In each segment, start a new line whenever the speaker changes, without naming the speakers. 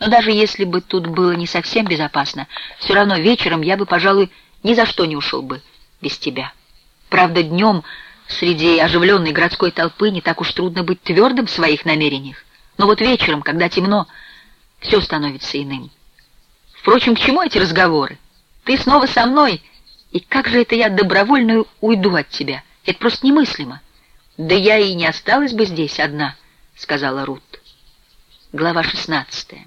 Но даже если бы тут было не совсем безопасно, все равно вечером я бы, пожалуй, ни за что не ушел бы без тебя. Правда, днем среди оживленной городской толпы не так уж трудно быть твердым в своих намерениях. Но вот вечером, когда темно, все становится иным. Впрочем, к чему эти разговоры? Ты снова со мной, и как же это я добровольно уйду от тебя? Это просто немыслимо. Да я и не осталась бы здесь одна, — сказала Рут. Глава шестнадцатая.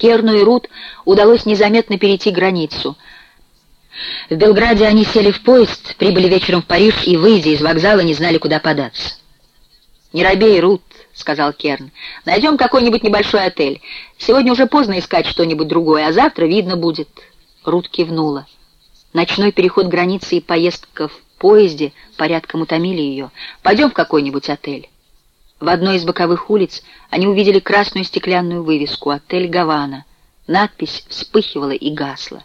Керну и Рут удалось незаметно перейти границу. В Белграде они сели в поезд, прибыли вечером в Париж и, выйдя из вокзала, не знали, куда податься. «Не робей, Рут», — сказал Керн. «Найдем какой-нибудь небольшой отель. Сегодня уже поздно искать что-нибудь другое, а завтра видно будет». Рут кивнула. Ночной переход границы и поездка в поезде порядком утомили ее. «Пойдем в какой-нибудь отель». В одной из боковых улиц они увидели красную стеклянную вывеску «Отель Гавана». Надпись вспыхивала и гасла.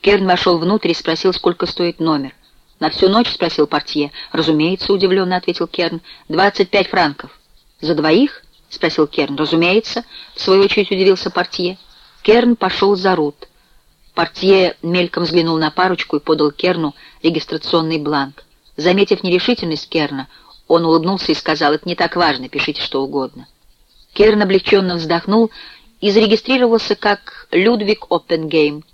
Керн вошел внутрь и спросил, сколько стоит номер. «На всю ночь?» — спросил портье. «Разумеется», — удивленно ответил Керн. «Двадцать пять франков». «За двоих?» — спросил Керн. «Разумеется», — в свою очередь удивился портье. Керн пошел за Рут. Портье мельком взглянул на парочку и подал Керну регистрационный бланк. Заметив нерешительность Керна, он улыбнулся и сказал, «Это не так важно, пишите что угодно». Керн облегченно вздохнул и зарегистрировался как Людвиг Оппенгейм.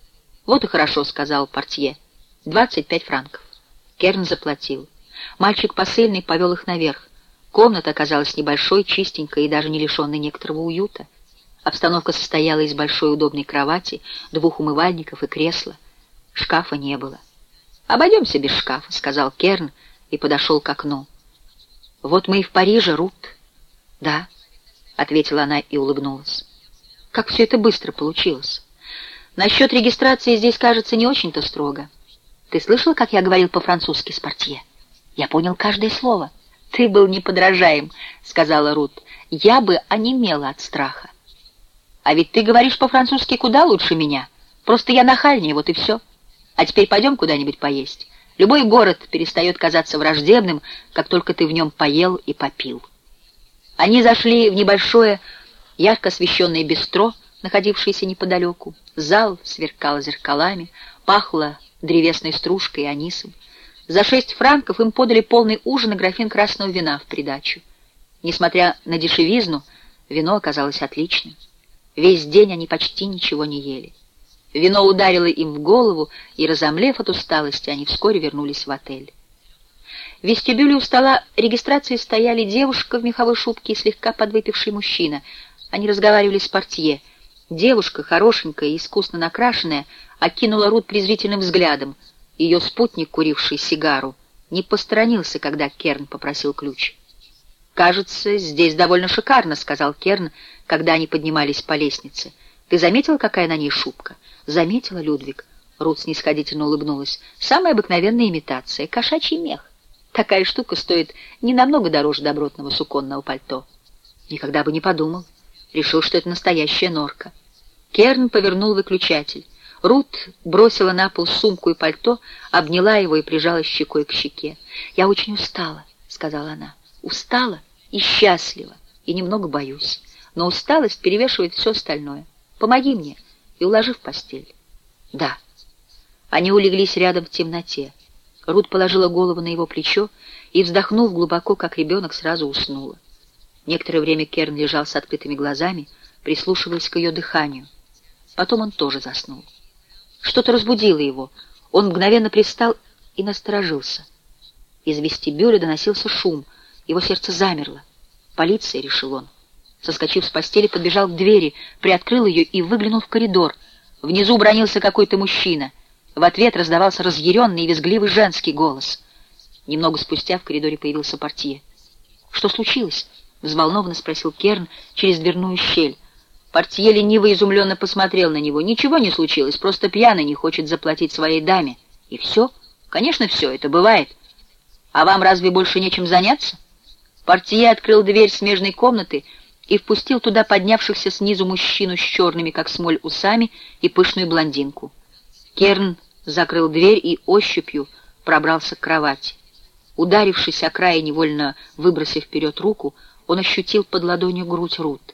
«Вот и хорошо», — сказал портье. «Двадцать пять франков». Керн заплатил. Мальчик посыльный повел их наверх. Комната оказалась небольшой, чистенькой и даже не лишенной некоторого уюта. Обстановка состояла из большой удобной кровати, двух умывальников и кресла. Шкафа не было. «Обойдемся без шкафа», — сказал Керн и подошел к окну. «Вот мы и в Париже, Рут». «Да», — ответила она и улыбнулась. «Как все это быстро получилось. Насчет регистрации здесь, кажется, не очень-то строго. Ты слышал, как я говорил по-французски с портье? Я понял каждое слово». «Ты был неподражаем», — сказала Рут. «Я бы онемела от страха». «А ведь ты говоришь по-французски куда лучше меня. Просто я нахальнее, вот и все. А теперь пойдем куда-нибудь поесть». Любой город перестает казаться враждебным, как только ты в нем поел и попил. Они зашли в небольшое, ярко освещенное бистро, находившееся неподалеку. Зал сверкал зеркалами, пахло древесной стружкой и анисом. За шесть франков им подали полный ужин и графин красного вина в придачу. Несмотря на дешевизну, вино оказалось отличным. Весь день они почти ничего не ели. Вино ударило им в голову, и, разомлев от усталости, они вскоре вернулись в отель. В вестибюле у стола регистрации стояли девушка в меховой шубке и слегка подвыпивший мужчина. Они разговаривали с портье. Девушка, хорошенькая и искусно накрашенная, окинула Рут презрительным взглядом. Ее спутник, куривший сигару, не посторонился, когда Керн попросил ключ. «Кажется, здесь довольно шикарно», — сказал Керн, когда они поднимались по лестнице. «Ты заметил, какая на ней шубка?» Заметила Людвиг. Рут снисходительно улыбнулась. Самая обыкновенная имитация. Кошачий мех. Такая штука стоит не намного дороже добротного суконного пальто. Никогда бы не подумал. Решил, что это настоящая норка. Керн повернул выключатель. Рут бросила на пол сумку и пальто, обняла его и прижала щекой к щеке. «Я очень устала», — сказала она. «Устала и счастлива, и немного боюсь. Но усталость перевешивает все остальное. Помоги мне и уложи в постель. Да. Они улеглись рядом в темноте. Рут положила голову на его плечо и, вздохнув глубоко, как ребенок, сразу уснула. Некоторое время Керн лежал с открытыми глазами, прислушиваясь к ее дыханию. Потом он тоже заснул. Что-то разбудило его. Он мгновенно пристал и насторожился. Из вестибюля доносился шум. Его сердце замерло. «Полиция», — решил он. Соскочив с постели, подбежал к двери, приоткрыл ее и выглянул в коридор. Внизу бронился какой-то мужчина. В ответ раздавался разъяренный и визгливый женский голос. Немного спустя в коридоре появился портье. «Что случилось?» — взволнованно спросил Керн через дверную щель. Портье лениво и изумленно посмотрел на него. «Ничего не случилось, просто пьяный не хочет заплатить своей даме». «И все?» «Конечно, все, это бывает. А вам разве больше нечем заняться?» Портье открыл дверь смежной комнаты и впустил туда поднявшихся снизу мужчину с черными, как смоль, усами и пышную блондинку. Керн закрыл дверь и ощупью пробрался к кровати. Ударившись о край невольно выбросив вперед руку, он ощутил под ладонью грудь Рут.